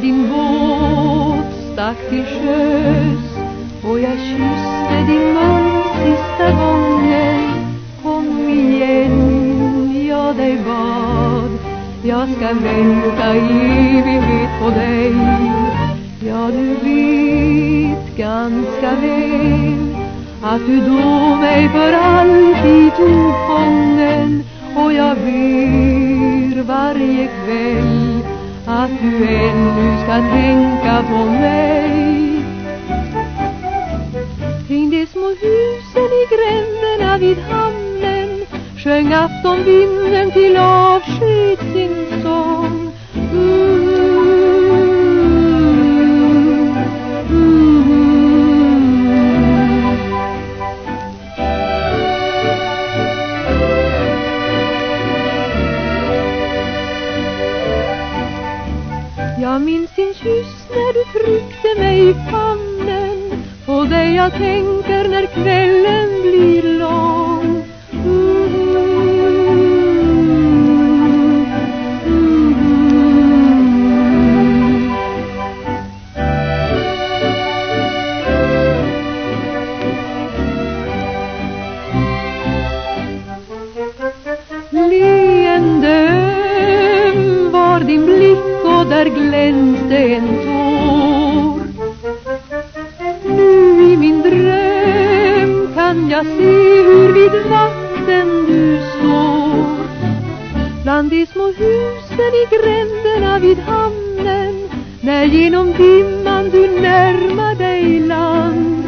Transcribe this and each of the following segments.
När din båt stack till sjöss och jag kysste din mun sista gången. Kom igen, jag dig bad. Jag ska vänta i evighet på dig. Ja, du vet ganska väl Att du då mig för alltid tog fången. Och jag ber varje kväll att du ännu ska tänka på mig. Kring de små husen i gränderna vid hamnen Sjöng aftonvinden till avsked sin sång. Jag minns din kyss när du tryckte mig i famnen På dig jag tänker när kvällen blir och där glänste en tår. Nu i min dröm kan jag se hur vid vatten du står. Bland de små husen i gränderna vid hamnen När genom dimman du närmar dig land.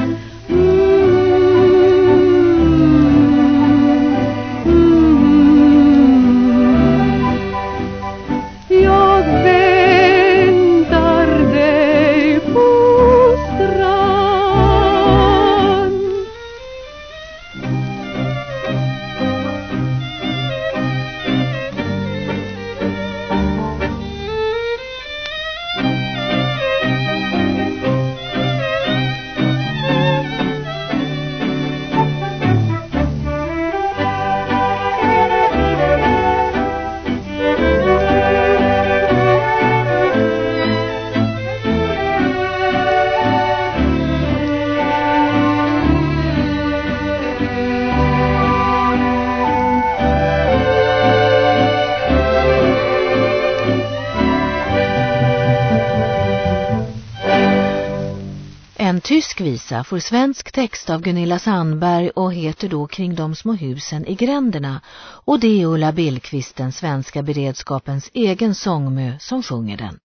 En tysk visa får svensk text av Gunilla Sandberg och heter då Kring de små husen i gränderna och det är Ulla Billqvist, den svenska beredskapens egen sångmö, som sjunger den.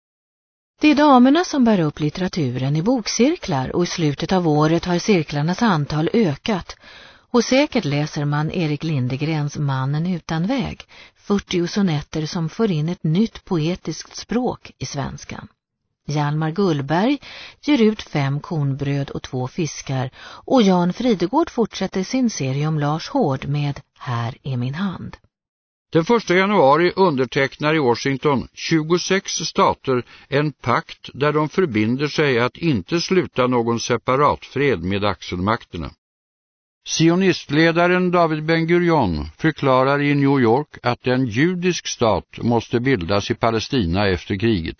Det är damerna som bär upp litteraturen i bokcirklar och i slutet av året har cirklarnas antal ökat och säkert läser man Erik Lindegrens Mannen utan väg, 40 sonetter som för in ett nytt poetiskt språk i svenskan. Hjalmar Gullberg ger ut fem kornbröd och två fiskar och Jan Fridegård fortsätter sin serie om Lars Hård med Här är min hand. Den 1 januari undertecknar i Washington 26 stater en pakt där de förbinder sig att inte sluta någon separatfred med axelmakterna. Sionistledaren David Ben-Gurion förklarar i New York att en judisk stat måste bildas i Palestina efter kriget.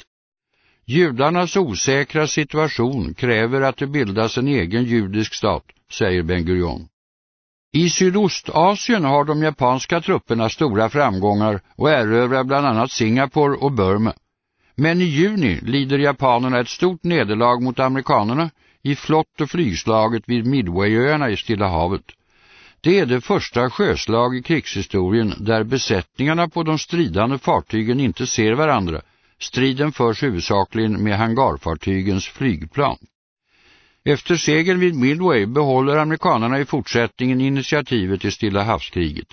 Judarnas osäkra situation kräver att det bildas en egen judisk stat, säger Ben-Gurion. I Sydostasien har de japanska trupperna stora framgångar och erövrar bland annat Singapore och Burma. Men i juni lider japanerna ett stort nederlag mot amerikanerna i flott- och flygslaget vid Midwayöarna i Stilla havet. Det är det första sjöslag i krigshistorien där besättningarna på de stridande fartygen inte ser varandra. Striden förs huvudsakligen med hangarfartygens flygplan. Efter segern vid Midway behåller amerikanerna i fortsättningen initiativet i Stilla havskriget.